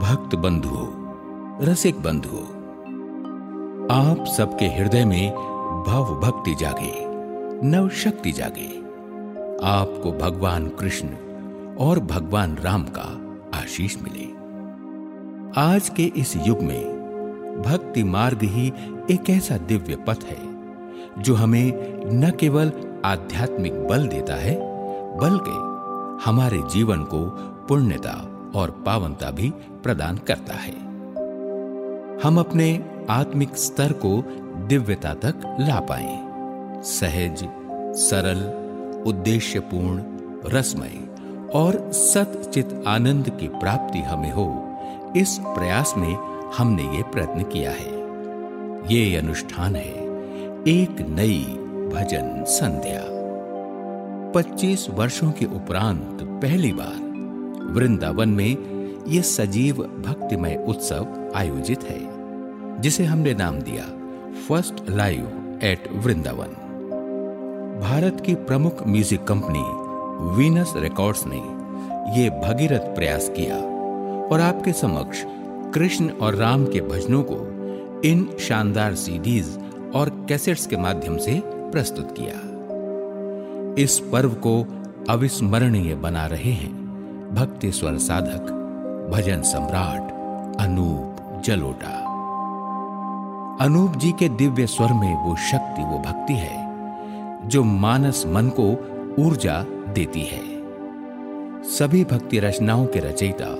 भक्त बंधुओं रसिक बंधुओं आप सबके हृदय में भव भक्ति जागे नव शक्ति जागे। आपको भगवान कृष्ण और भगवान राम का आशीष मिले। आज के इस युग में भक्ति मार्ग ही एक ऐसा दिव्य पथ है, जो हमें न केवल आध्यात्मिक बल देता है, बल्कि हमारे जीवन को पुण्यता और पावनता भी प्रदान करता है। हम अपने आत्मिक स्तर को दिव्यता तक ला पाए। सहज, सरल, उद्देश्यपूर्ण, रसमय और सतचित आनंद की प्राप्ति हमें हो, इस प्रयास में हमने ये प्रयत्न किया है। ये अनुष्ठान है एक नई भजन संध्या। 25 वर्षों के उपरांत पहली बार वृंदावन में यह सजीव भक्तिमय उत्सव आयोजित है, जिसे हमने नाम दिया first live at Vrindavan. Bharat की प्रमुख म्यूज़िक कंपनी वीनस रिकॉर्ड्स ने यह भगीरथ प्रयास किया और आपके समक्ष कृष्ण और राम के भजनों को इन शानदार सीडीज और कैसेट्स के माध्यम से प्रस्तुत किया। इस पर्व को अविस्मरणीय बना रहे हैं। भक्ति स्वर साधक, भजन सम्राट अनूप जलोटा। अनूप जी के दिव्य स्वर में वो शक्ति, वो भक्ति है, जो मानस मन को ऊर्जा देती है। सभी भक्ति रचनाओं के रचयिता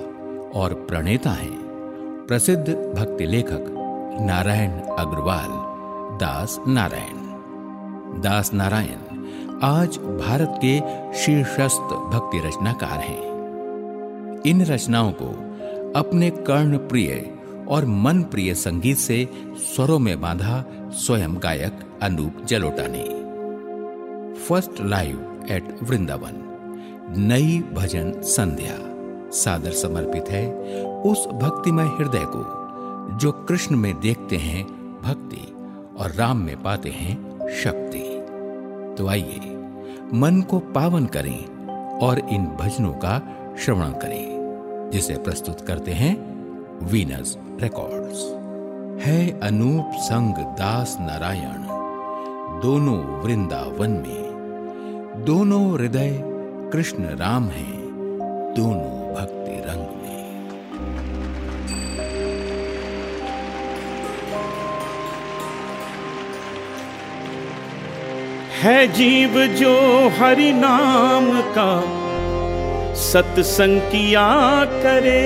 और प्रणेता हैं, प्रसिद्ध भक्ति लेखक नारायण अग्रवाल, दास नारायण। दास नारायण आज भारत के शीर्षस्थ भक्ति रचनाकार हैं। इन रचनाओं को अपने कर्ण प्रिय और मन प्रिय संगीत से स्वरों में बांधा स्वयं गायक अनूप जलोटा ने फ़र्स्ट लाइव एट वृंदावन नई भजन संध्या, सादर समर्पित है उस भक्तिमय हृदय को जो कृष्ण में देखते हैं भक्ति और राम में पाते हैं शक्ति। तो आइए, मन को पावन करें और इन भजनों का श्रवण करें। जिसे प्रस्तुत करते हैं वीनस रिकॉर्ड्स है अनूप संग दास नारायण, दोनों वृंदावन में। दोनों हृदय कृष्ण राम हैं, दोनों भक्ति रंग में। है जीव जो हरि नाम का सत्संग किया करे।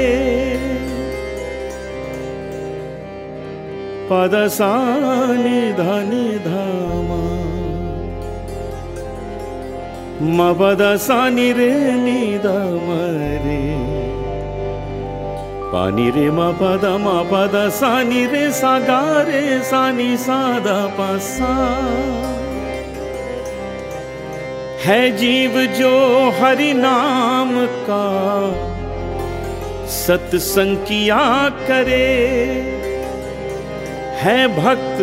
पदसानि धनि धामा। मपदसानि रे निधम रे पानी रे म पद म पद सानि रे सा गा रे सानि सादा पसा है जीव जो हरि नाम का सत्संग किया करे। है भक्त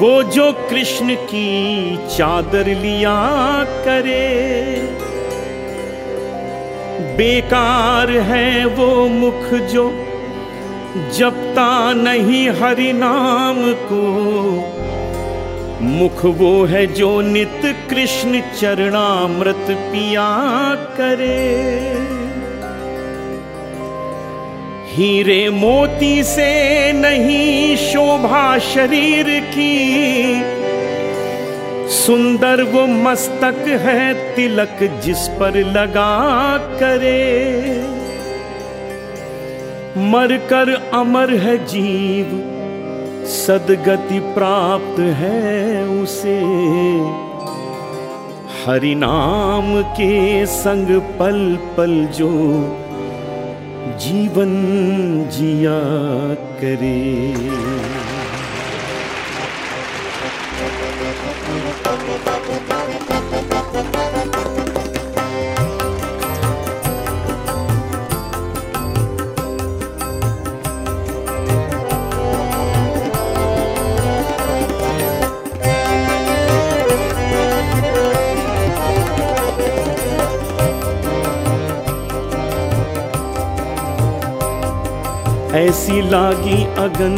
वो जो कृष्ण की चादर लिया करे। बेकार है वो मुख जो जपता नहीं हरि नाम को। मुख वो है जो नित कृष्ण चरणामृत पिया करे। हीरे मोती से नहीं शोभा शरीर की, सुंदर वो मस्तक है तिलक जिस पर लगा करे। मरकर अमर है जीव सदगति प्राप्त है उसे। हरि नाम के संग पल पल जो जीवन जिया करे। ऐसी लागी अगन।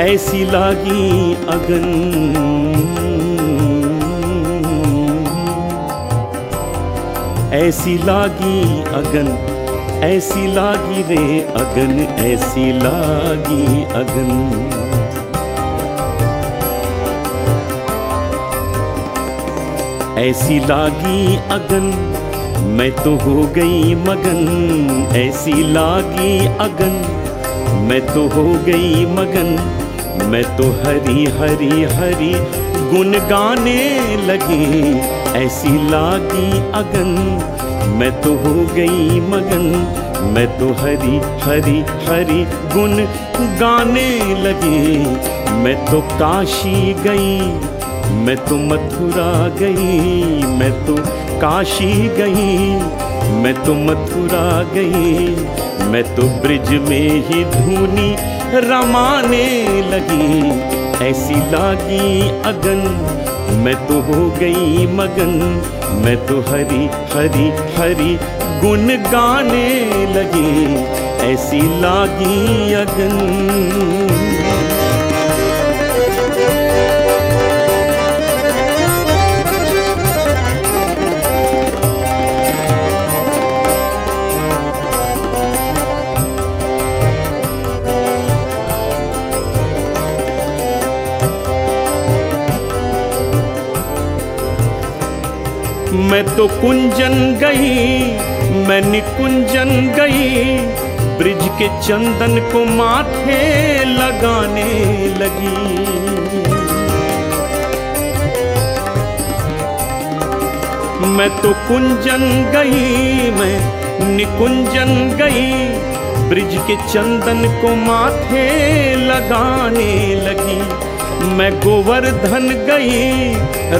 ऐसी लागी अगन। ऐसी लागी अगन। ऐसी लागी रे अगन, ऐसी लागी अगन। ऐसी लागी अगन, मैं तो हो गई मगन। ऐसी लागी अगन, मैं तो हो गई मगन। मैं तो हरी हरी हरी गुन गाने लगी। ऐसी लागी अगन मैं तो हो गई मगन, मैं तो हरी हरी हरी गुन गाने लगी। मैं तो काशी गई, मैं तो मथुरा गई, मैं तो काशी गई, मैं तो मथुरा गई, मैं तो ब्रिज में ही धुनी रमाने लगी। ऐसी लागी अगन मैं तो हो गई मगन, मैं तो हरी हरी हरी गुन गाने लगी, ऐसी लागी अगन। मैं तो कुंजन गई, मैं निकुंजन गई। ब्रिज के चंदन को माथे लगाने लगी। मैं तो कुंजन गई, मैं निकुंजन गई। ब्रिज के चंदन को माथे लगाने लगी। मैं गोवर्धन गई,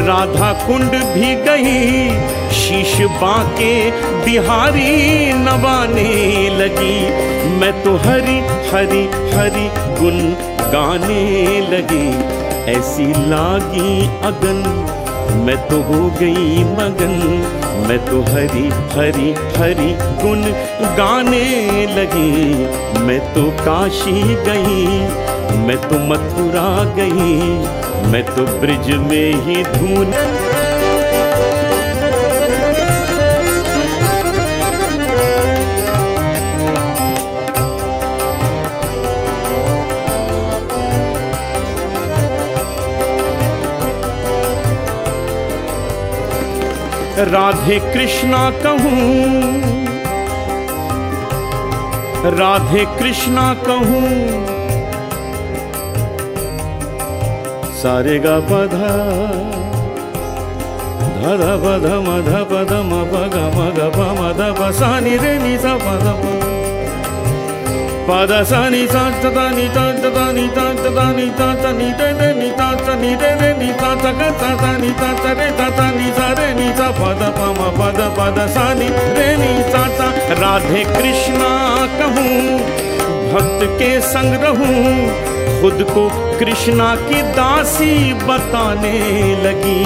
राधा कुंड भी गई, शीश बाके बिहारी नवाने लगी। मैं तो हरी हरी हरी गुन गाने लगी। ऐसी लागी अगन, मैं तो हो गई मगन। मैं तो हरी हरी हरी गुन गाने लगी। मैं तो काशी गई मैं तो मथुरा गई, मैं तो ब्रिज में ही धून। राधे कृष्णा कहूँ, राधे कृष्णा कहूँ सारे गा पधा। धर पध, मध पद म पग मग प मद प, सा, नि, रे, नि, सा पद पद, सा, नि, सा, च ता नि, ता, च ता नि, ता, च ता नि, ता, च, नि, रे रे, नि, ता, च, नि, रे रे, नि, ता, च ग सा सा नि, ता, च, रे, ता ता नि, सा, रे, नि, सा पद प, म पद पद सा, नि, रे, नि, सा चा राधे कृष्णा कहूँ भक्त के संग रहूँ, खुद को कृष्णा की दासी बताने लगी।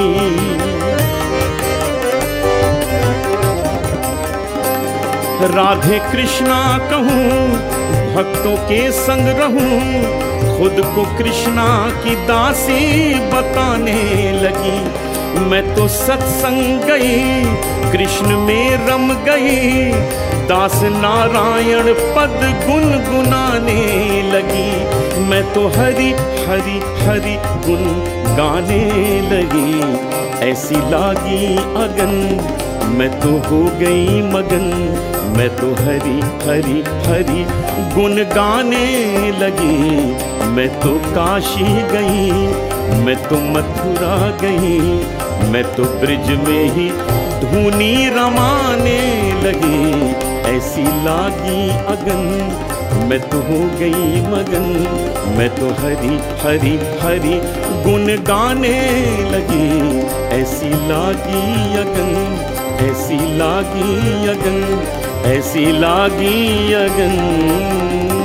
राधे कृष्णा कहूँ, भक्तों के संग रहूँ, खुद को कृष्णा की दासी बताने लगी। मैं तो सत्संग गई, कृष्ण में रम गई दास नारायण पद गुन गुनाने लगी। मैं तो हरि हरि हरि गुन गाने लगी। ऐसी लागी अगन, मैं तो हो गई मगन। मैं तो हरी हरी हरी गुन गाने लगी। मैं तो काशी गई, मैं तो मथुरा गई। मैं तो ब्रिज में ही धुनी रमाने लगी। ऐसी लागी अगन। मैं तो हो गई मगन। मैं तो हरी हरी हरी गुन गाने लगी। ऐसी लागी अगन, ऐसी लागी अगन, ऐसी लागी अगन।